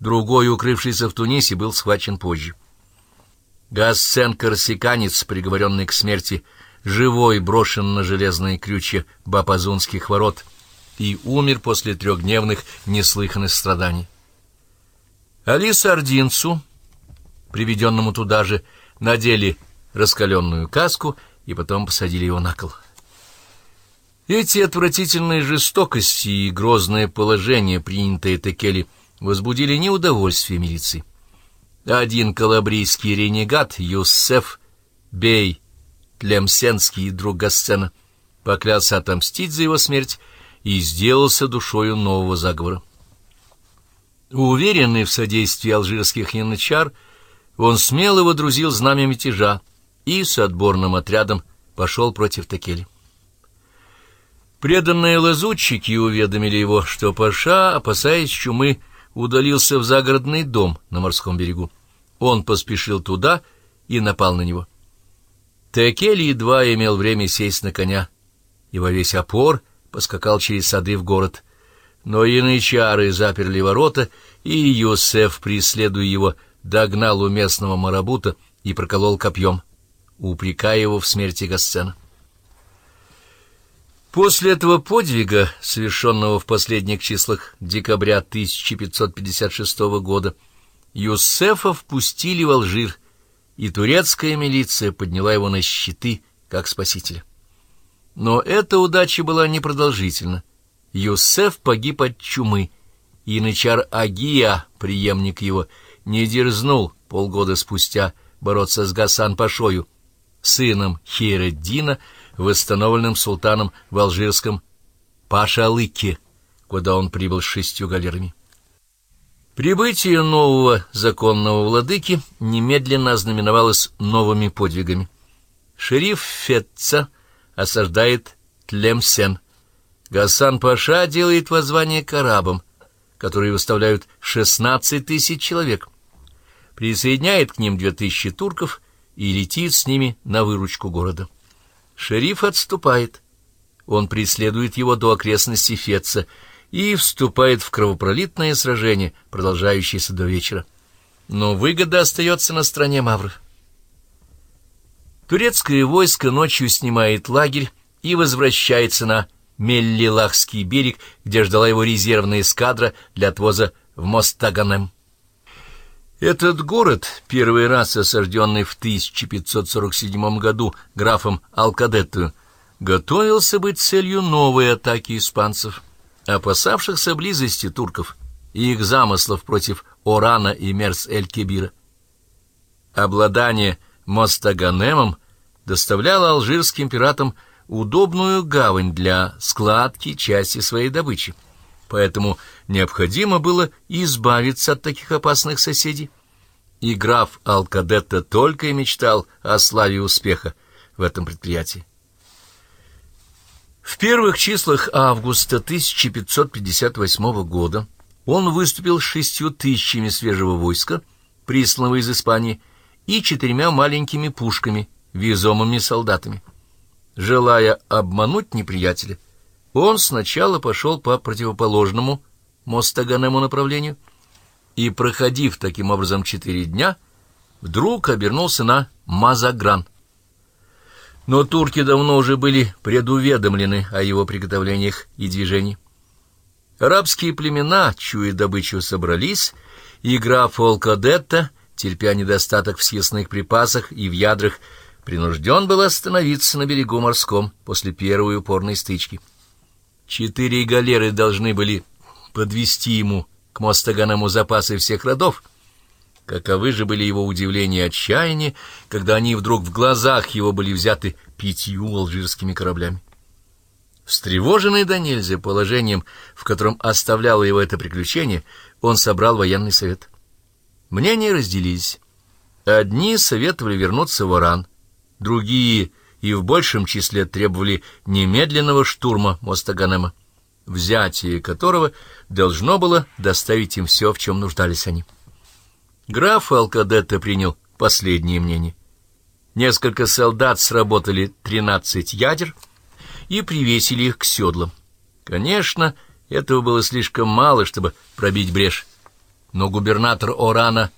Другой, укрывшийся в Тунисе, был схвачен позже. Гассен-корсиканец, приговоренный к смерти, живой брошен на железные крючья Бапазунских ворот и умер после трехдневных неслыханных страданий. Али Сардинцу, приведенному туда же, надели раскаленную каску и потом посадили его на кол. Эти отвратительные жестокости и грозное положение, принятое Текели, возбудили неудовольствие милиции. Один калабрийский ренегат, Юсеф Бей Тлемсенский, друг Гассена, поклялся отомстить за его смерть и сделался душою нового заговора. Уверенный в содействии алжирских янычар, он смело водрузил знамя мятежа и с отборным отрядом пошел против Текели. Преданные лазутчики уведомили его, что Паша, опасаясь чумы, удалился в загородный дом на морском берегу. Он поспешил туда и напал на него. Текели едва имел время сесть на коня, и во весь опор поскакал через сады в город. Но янычары заперли ворота, и Юсеф, преследуя его, догнал у местного марабута и проколол копьем, упрекая его в смерти Гасцена. После этого подвига, совершенного в последних числах декабря 1556 года, Юсефа впустили в Алжир, и турецкая милиция подняла его на щиты, как спасителя. Но эта удача была непродолжительна. Юсеф погиб от чумы, и Начар Агия, преемник его, не дерзнул полгода спустя бороться с Гасан-Пашою, сыном Хейреддина, восстановленным султаном в алжирском Пашалыке, куда он прибыл с шестью галерами. Прибытие нового законного владыки немедленно ознаменовалось новыми подвигами. Шериф Фетца осаждает Тлемсен. Гасан Паша делает воззвание к арабам, которые выставляют 16 тысяч человек. Присоединяет к ним 2000 турков и летит с ними на выручку города. Шериф отступает. Он преследует его до окрестностей Фетца и вступает в кровопролитное сражение, продолжающееся до вечера. Но выгода остается на стороне мавров. Турецкое войско ночью снимает лагерь и возвращается на Меллилахский берег, где ждала его резервная эскадра для отвоза в Мостаганем. Этот город, первый раз осажденный в 1547 году графом Алкадетту, готовился быть целью новой атаки испанцев — опасавшихся близости турков и их замыслов против Орана и Мерс-эль-Кебира. Обладание Мостаганемом доставляло алжирским пиратам удобную гавань для складки части своей добычи, поэтому необходимо было избавиться от таких опасных соседей. И граф Алкадетта только и мечтал о славе успеха в этом предприятии. В первых числах августа 1558 года он выступил с шестью тысячами свежего войска, присланного из Испании, и четырьмя маленькими пушками, везомыми солдатами. Желая обмануть неприятеля, он сначала пошел по противоположному Мостаганему направлению и, проходив таким образом четыре дня, вдруг обернулся на Мазагран — но турки давно уже были предуведомлены о его приготовлениях и движении. Арабские племена, чуя добычу, собрались, и граф Олкадетта, терпя недостаток в съестных припасах и в ядрах, принужден был остановиться на берегу морском после первой упорной стычки. Четыре галеры должны были подвести ему к Мостаганому запасы всех родов, Каковы же были его удивление и отчаяние, когда они вдруг в глазах его были взяты пятью алжирскими кораблями. Встревоженный до нельзя положением, в котором оставляло его это приключение, он собрал военный совет. Мнения разделились. Одни советовали вернуться в Оран, другие и в большем числе требовали немедленного штурма моста Ганема, взятие которого должно было доставить им все, в чем нуждались они. Граф Алкадетто принял последнее мнение. Несколько солдат сработали тринадцать ядер и привесили их к седлам. Конечно, этого было слишком мало, чтобы пробить брешь. но губернатор Орана